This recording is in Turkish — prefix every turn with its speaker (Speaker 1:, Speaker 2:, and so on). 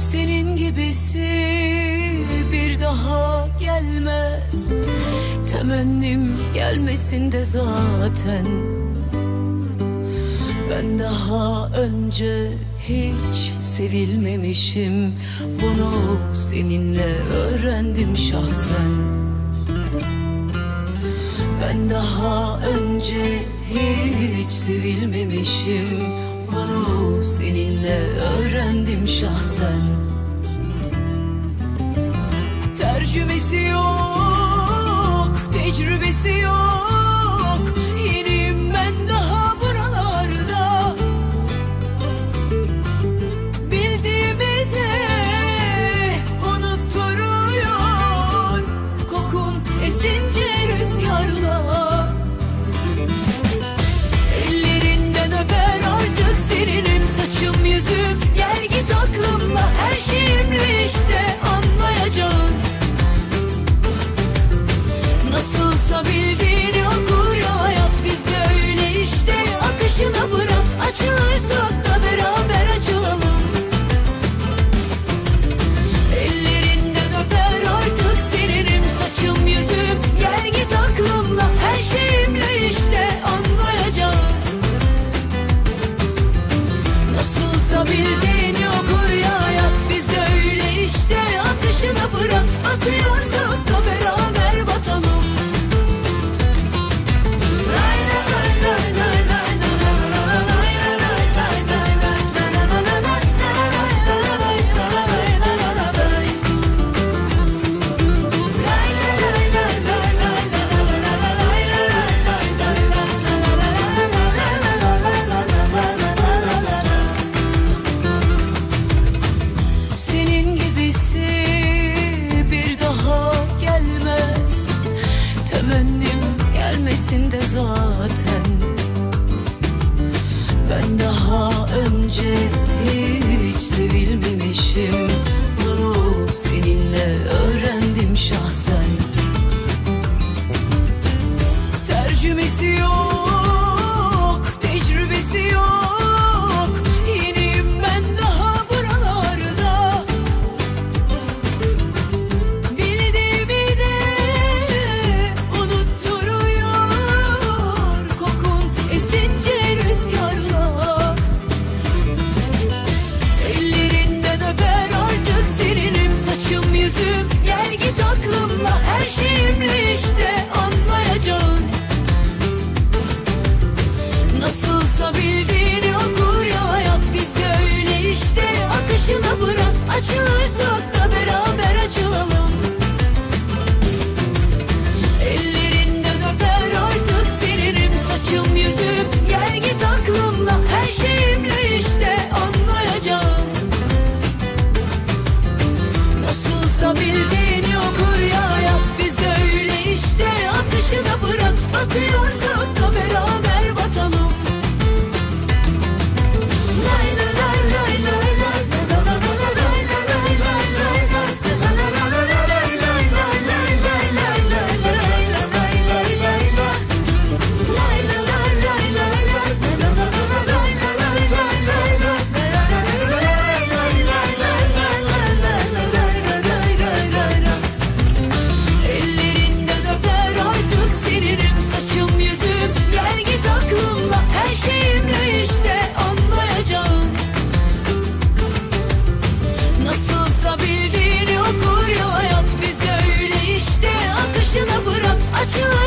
Speaker 1: Senin gibisi bir daha gelmez. Temennim gelmesin de zaten. Ben daha önce hiç sevilmemişim. Bunu seninle öğrendim şahsen. Ben daha önce hiç sevilmemişim. Bunu senin gözlerimle öğrendim şahsen. Tercümesi Senin gibisi bir daha gelmez. Temennim gelmesin de zaten. Ben daha önce hiç sevilmemişim. Durup seninle you